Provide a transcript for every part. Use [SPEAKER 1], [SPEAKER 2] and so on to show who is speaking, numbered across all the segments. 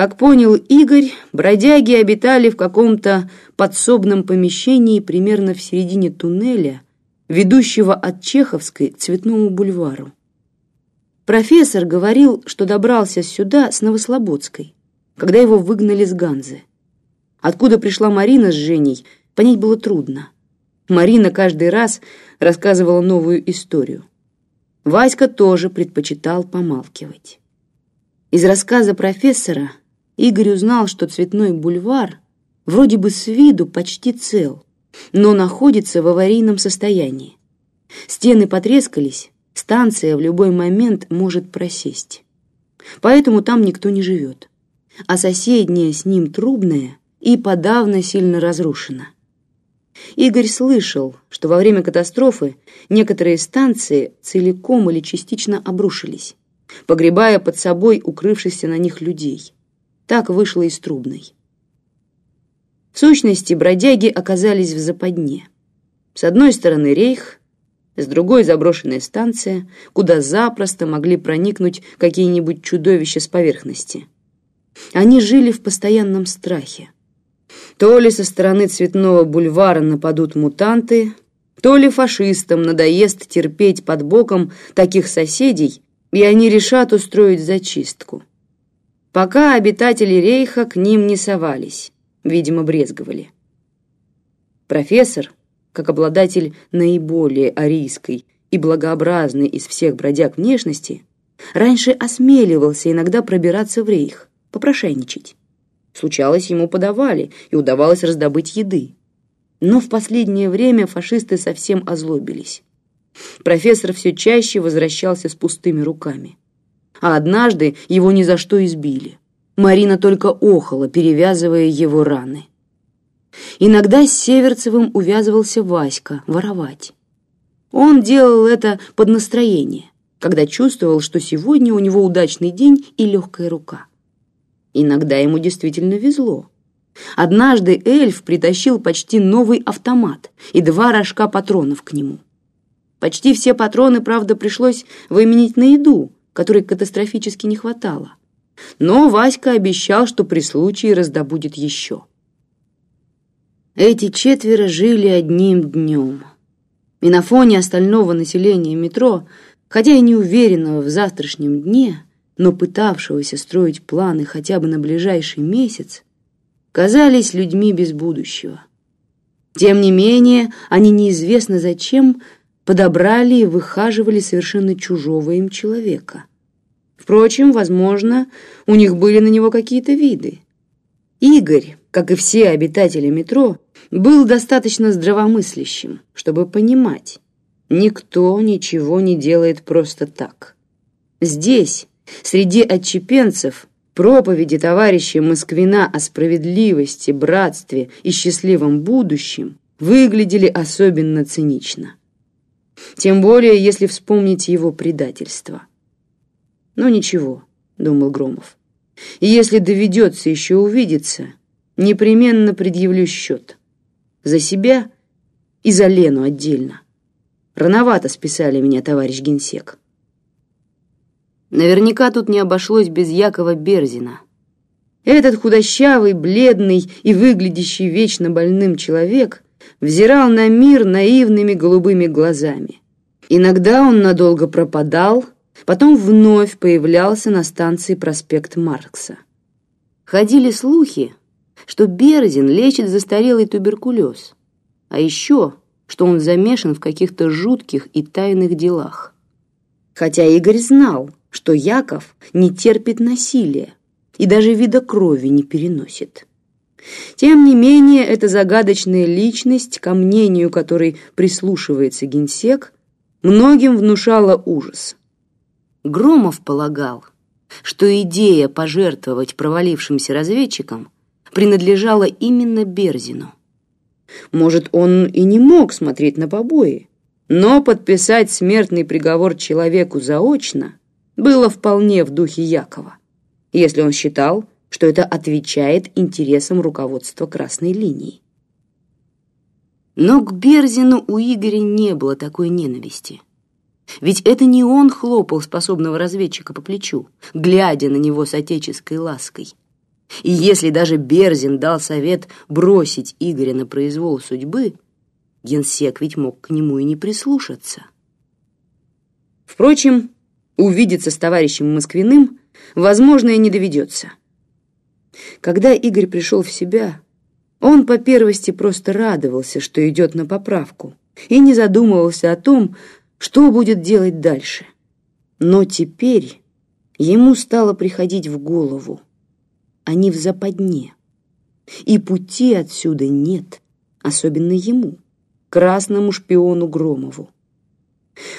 [SPEAKER 1] Как понял Игорь, бродяги обитали в каком-то подсобном помещении примерно в середине туннеля, ведущего от Чеховской Цветному бульвару. Профессор говорил, что добрался сюда с Новослободской, когда его выгнали с Ганзы. Откуда пришла Марина с Женей, понять было трудно. Марина каждый раз рассказывала новую историю. Васька тоже предпочитал помалкивать. Из рассказа профессора Игорь узнал, что Цветной бульвар вроде бы с виду почти цел, но находится в аварийном состоянии. Стены потрескались, станция в любой момент может просесть. Поэтому там никто не живет. А соседняя с ним трубная и подавно сильно разрушена. Игорь слышал, что во время катастрофы некоторые станции целиком или частично обрушились, погребая под собой укрывшихся на них людей. Так вышло из Трубной. В сущности, бродяги оказались в западне. С одной стороны рейх, с другой заброшенная станция, куда запросто могли проникнуть какие-нибудь чудовища с поверхности. Они жили в постоянном страхе. То ли со стороны Цветного бульвара нападут мутанты, то ли фашистам надоест терпеть под боком таких соседей, и они решат устроить зачистку. Пока обитатели рейха к ним не совались, видимо, брезговали. Профессор, как обладатель наиболее арийской и благообразной из всех бродяг внешности, раньше осмеливался иногда пробираться в рейх, попрошайничать. Случалось, ему подавали, и удавалось раздобыть еды. Но в последнее время фашисты совсем озлобились. Профессор все чаще возвращался с пустыми руками. А однажды его ни за что избили. Марина только охала, перевязывая его раны. Иногда с Северцевым увязывался Васька воровать. Он делал это под настроение, когда чувствовал, что сегодня у него удачный день и легкая рука. Иногда ему действительно везло. Однажды эльф притащил почти новый автомат и два рожка патронов к нему. Почти все патроны, правда, пришлось выменить на еду, которой катастрофически не хватало. Но Васька обещал, что при случае раздобудет еще. Эти четверо жили одним днем. И на фоне остального населения метро, хотя и не уверенного в завтрашнем дне, но пытавшегося строить планы хотя бы на ближайший месяц, казались людьми без будущего. Тем не менее, они неизвестно зачем подобрали и выхаживали совершенно чужого им человека. Впрочем, возможно, у них были на него какие-то виды. Игорь, как и все обитатели метро, был достаточно здравомыслящим, чтобы понимать, никто ничего не делает просто так. Здесь, Среди отчепенцев проповеди товарища Москвина о справедливости, братстве и счастливом будущем выглядели особенно цинично. Тем более, если вспомнить его предательство. Но ничего, думал Громов. И если доведется еще увидеться, непременно предъявлю счет. За себя и за Лену отдельно. Рановато списали меня, товарищ генсек. Наверняка тут не обошлось без Якова Берзина. Этот худощавый, бледный и выглядящий вечно больным человек взирал на мир наивными голубыми глазами. Иногда он надолго пропадал, потом вновь появлялся на станции проспект Маркса. Ходили слухи, что Берзин лечит застарелый туберкулез, а еще, что он замешан в каких-то жутких и тайных делах. Хотя Игорь знал, что Яков не терпит насилия и даже вида крови не переносит. Тем не менее, эта загадочная личность, ко мнению которой прислушивается генсек, многим внушала ужас. Громов полагал, что идея пожертвовать провалившимся разведчикам принадлежала именно Берзину. Может, он и не мог смотреть на побои, но подписать смертный приговор человеку заочно было вполне в духе Якова, если он считал, что это отвечает интересам руководства Красной линии. Но к Берзину у Игоря не было такой ненависти. Ведь это не он хлопал способного разведчика по плечу, глядя на него с отеческой лаской. И если даже Берзин дал совет бросить Игоря на произвол судьбы, генсек ведь мог к нему и не прислушаться. Впрочем, увидеться с товарищем Москвиным, возможно, и не доведется. Когда Игорь пришел в себя, он по первости просто радовался, что идет на поправку, и не задумывался о том, что будет делать дальше. Но теперь ему стало приходить в голову. Они в западне, и пути отсюда нет, особенно ему, красному шпиону Громову.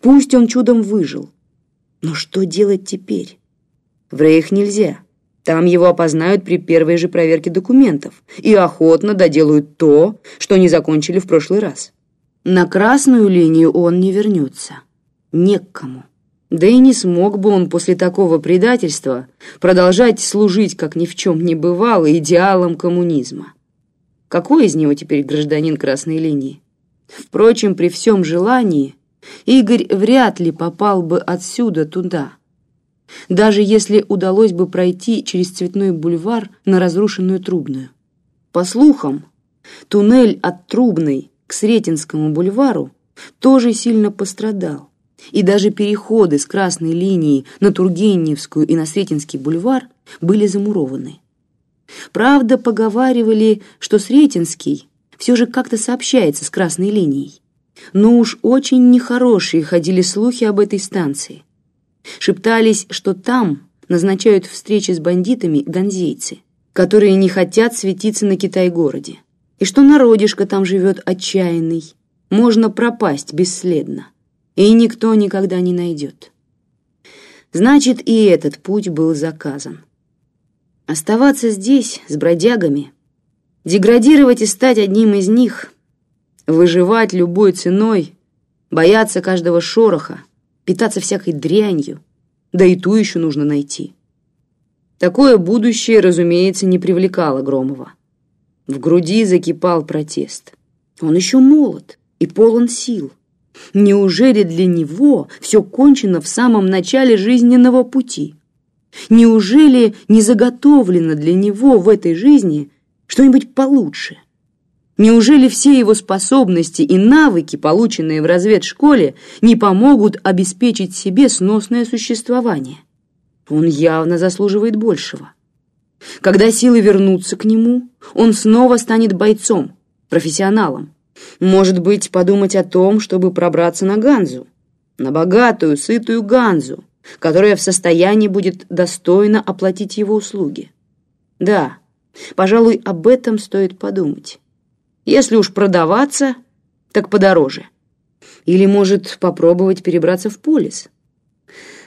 [SPEAKER 1] Пусть он чудом выжил, но что делать теперь? В Рейх нельзя. Там его опознают при первой же проверке документов и охотно доделают то, что не закончили в прошлый раз. На красную линию он не вернется. Не к кому. Да и не смог бы он после такого предательства продолжать служить, как ни в чем не бывало, идеалам коммунизма. Какой из него теперь гражданин красной линии? Впрочем, при всем желании Игорь вряд ли попал бы отсюда туда, даже если удалось бы пройти через Цветной бульвар на разрушенную Трубную. По слухам, туннель от Трубной к Сретенскому бульвару тоже сильно пострадал и даже переходы с красной линии на Тургеневскую и на Сретенский бульвар были замурованы. Правда, поговаривали, что Сретенский все же как-то сообщается с красной линией. Но уж очень нехорошие ходили слухи об этой станции. Шептались, что там назначают встречи с бандитами ганзейцы, которые не хотят светиться на Китай-городе, и что народишко там живет отчаянный, можно пропасть бесследно и никто никогда не найдет. Значит, и этот путь был заказан. Оставаться здесь, с бродягами, деградировать и стать одним из них, выживать любой ценой, бояться каждого шороха, питаться всякой дрянью, да и ту еще нужно найти. Такое будущее, разумеется, не привлекало Громова. В груди закипал протест. Он еще молод и полон сил. Неужели для него все кончено в самом начале жизненного пути? Неужели не заготовлено для него в этой жизни что-нибудь получше? Неужели все его способности и навыки, полученные в разведшколе, не помогут обеспечить себе сносное существование? Он явно заслуживает большего. Когда силы вернутся к нему, он снова станет бойцом, профессионалом, может быть, подумать о том, чтобы пробраться на Ганзу, на богатую, сытую Ганзу, которая в состоянии будет достойно оплатить его услуги. Да, пожалуй, об этом стоит подумать. Если уж продаваться, так подороже. Или, может, попробовать перебраться в полис.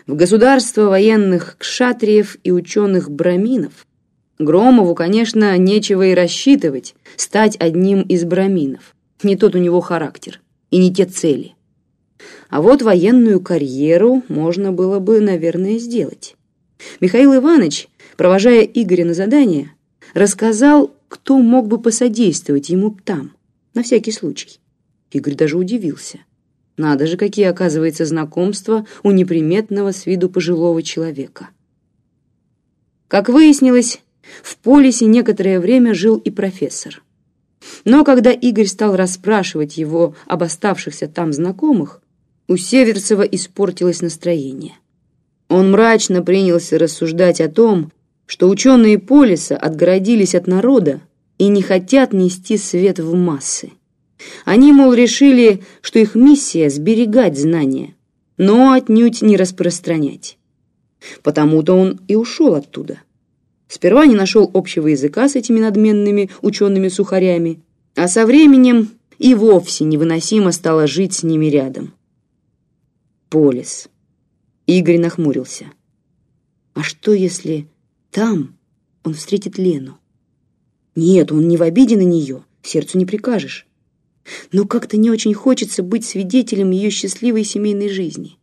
[SPEAKER 1] В государство военных кшатриев и ученых-браминов Громову, конечно, нечего и рассчитывать стать одним из браминов. Не тот у него характер и не те цели. А вот военную карьеру можно было бы, наверное, сделать. Михаил Иванович, провожая Игоря на задание, рассказал, кто мог бы посодействовать ему там, на всякий случай. Игорь даже удивился. Надо же, какие, оказывается, знакомства у неприметного с виду пожилого человека. Как выяснилось, в полисе некоторое время жил и профессор. Но когда Игорь стал расспрашивать его об оставшихся там знакомых, у Северцева испортилось настроение. Он мрачно принялся рассуждать о том, что ученые полиса отгородились от народа и не хотят нести свет в массы. Они, мол, решили, что их миссия — сберегать знания, но отнюдь не распространять. Потому-то он и ушел оттуда. Сперва не нашел общего языка с этими надменными учеными-сухарями, а со временем и вовсе невыносимо стало жить с ними рядом. Полис. Игорь нахмурился. А что, если там он встретит Лену? Нет, он не в обиде на нее, сердцу не прикажешь. Но как-то не очень хочется быть свидетелем ее счастливой семейной жизни.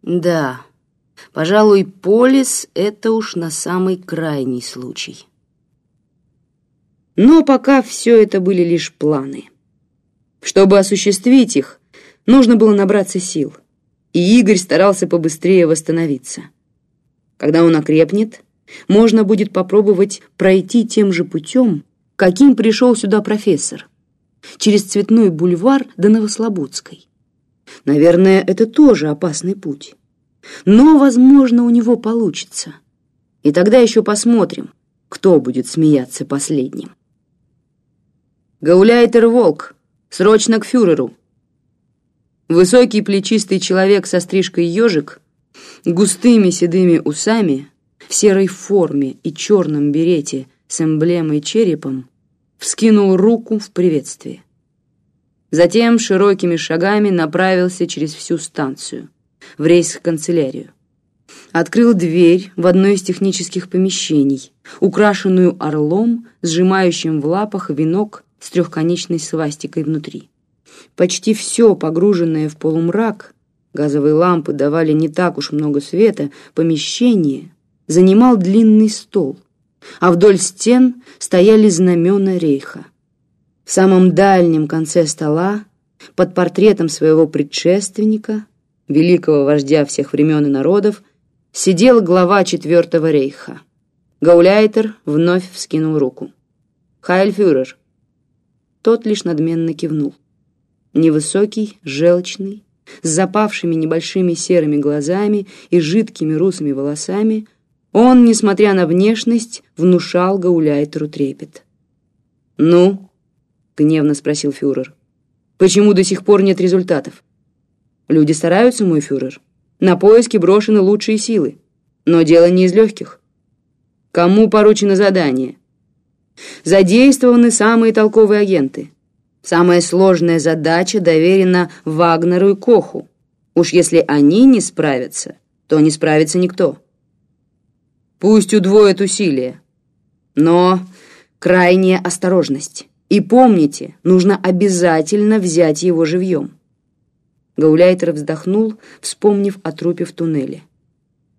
[SPEAKER 1] Да, Пожалуй, полис — это уж на самый крайний случай. Но пока все это были лишь планы. Чтобы осуществить их, нужно было набраться сил, и Игорь старался побыстрее восстановиться. Когда он окрепнет, можно будет попробовать пройти тем же путем, каким пришел сюда профессор, через Цветной бульвар до Новослободской. Наверное, это тоже опасный путь. Но, возможно, у него получится. И тогда еще посмотрим, кто будет смеяться последним. «Гауляйтер Волк! Срочно к фюреру!» Высокий плечистый человек со стрижкой ежик, густыми седыми усами, в серой форме и черном берете с эмблемой черепом, вскинул руку в приветствие. Затем широкими шагами направился через всю станцию, в рейс-канцелярию. Открыл дверь в одно из технических помещений, украшенную орлом, сжимающим в лапах венок с трехконечной свастикой внутри. Почти все погруженное в полумрак, газовые лампы давали не так уж много света, помещение занимал длинный стол, а вдоль стен стояли знамена рейха. В самом дальнем конце стола, под портретом своего предшественника, великого вождя всех времен и народов, сидел глава Четвертого рейха. Гауляйтер вновь вскинул руку. «Хайльфюрер!» Тот лишь надменно кивнул. Невысокий, желчный, с запавшими небольшими серыми глазами и жидкими русыми волосами, он, несмотря на внешность, внушал Гауляйтеру трепет. «Ну?» гневно спросил фюрер. Почему до сих пор нет результатов? Люди стараются, мой фюрер. На поиски брошены лучшие силы. Но дело не из легких. Кому поручено задание? Задействованы самые толковые агенты. Самая сложная задача доверена Вагнеру и Коху. Уж если они не справятся, то не справится никто. Пусть удвоят усилия, но крайняя осторожность. И помните, нужно обязательно взять его живьем. Гауляйтер вздохнул, вспомнив о трупе в туннеле.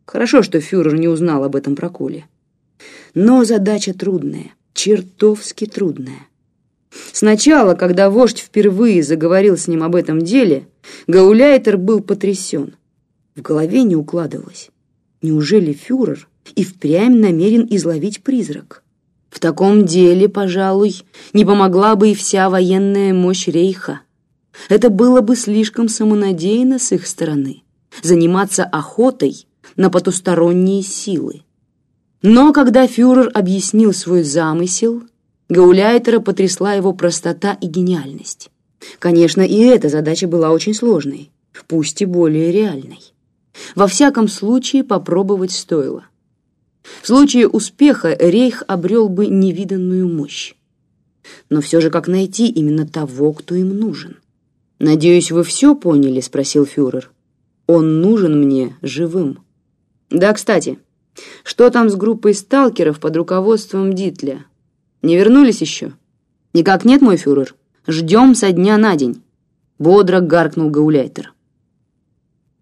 [SPEAKER 1] Хорошо, что фюрер не узнал об этом проколе. Но задача трудная, чертовски трудная. Сначала, когда вождь впервые заговорил с ним об этом деле, Гауляйтер был потрясен. В голове не укладывалось. Неужели фюрер и впрямь намерен изловить призрак? В таком деле, пожалуй, не помогла бы и вся военная мощь Рейха. Это было бы слишком самонадеянно с их стороны заниматься охотой на потусторонние силы. Но когда фюрер объяснил свой замысел, Гауляйтера потрясла его простота и гениальность. Конечно, и эта задача была очень сложной, пусть и более реальной. Во всяком случае, попробовать стоило. В случае успеха Рейх обрел бы невиданную мощь. Но все же как найти именно того, кто им нужен? «Надеюсь, вы все поняли?» — спросил фюрер. «Он нужен мне живым». «Да, кстати, что там с группой сталкеров под руководством Дитля? Не вернулись еще?» «Никак нет, мой фюрер. Ждем со дня на день», — бодро гаркнул Гауляйтер.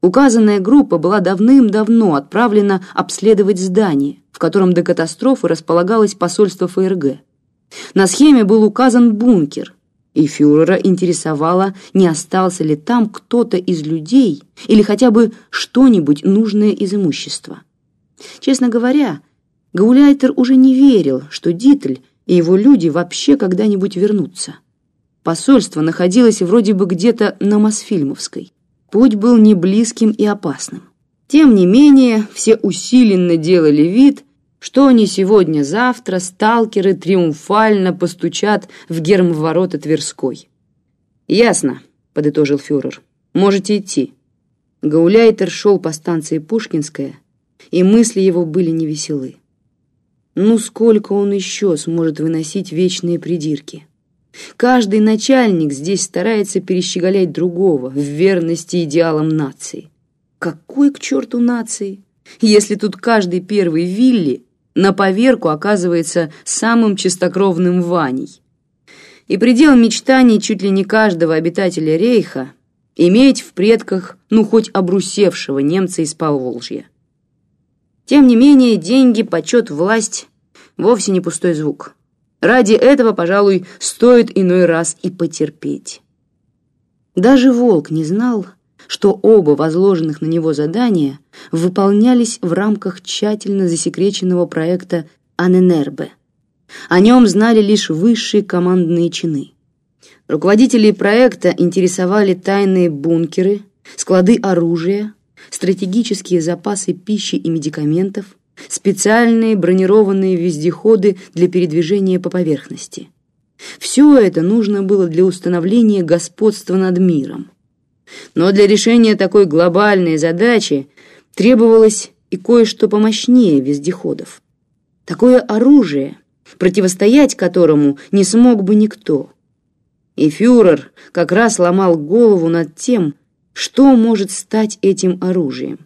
[SPEAKER 1] Указанная группа была давным-давно отправлена обследовать здание, в котором до катастрофы располагалось посольство ФРГ. На схеме был указан бункер, и фюрера интересовало, не остался ли там кто-то из людей или хотя бы что-нибудь нужное из имущества. Честно говоря, Гауляйтер уже не верил, что Дитль и его люди вообще когда-нибудь вернутся. Посольство находилось вроде бы где-то на Мосфильмовской. Путь был не близким и опасным. Тем не менее, все усиленно делали вид, что не сегодня-завтра сталкеры триумфально постучат в гермворота Тверской. «Ясно», — подытожил фюрер. «Можете идти». Гауляйтер шел по станции Пушкинская, и мысли его были невеселы. Ну сколько он еще сможет выносить вечные придирки? Каждый начальник здесь старается перещеголять другого в верности идеалам нации. Какой к черту нации, если тут каждый первый Вилли на поверку оказывается самым чистокровным Ваней? И предел мечтаний чуть ли не каждого обитателя Рейха иметь в предках, ну, хоть обрусевшего немца из Поволжья. Тем не менее, деньги, почет, власть — вовсе не пустой звук. Ради этого, пожалуй, стоит иной раз и потерпеть. Даже волк не знал, что оба возложенных на него задания выполнялись в рамках тщательно засекреченного проекта Аненербе. О нем знали лишь высшие командные чины. Руководителей проекта интересовали тайные бункеры, склады оружия, стратегические запасы пищи и медикаментов, специальные бронированные вездеходы для передвижения по поверхности. Все это нужно было для установления господства над миром. Но для решения такой глобальной задачи требовалось и кое-что помощнее вездеходов. Такое оружие, противостоять которому не смог бы никто. И фюрер как раз ломал голову над тем, что может стать этим оружием.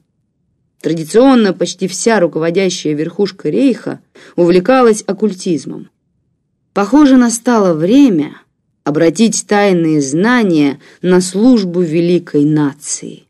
[SPEAKER 1] Традиционно почти вся руководящая верхушка рейха увлекалась оккультизмом. Похоже, настало время обратить тайные знания на службу великой нации.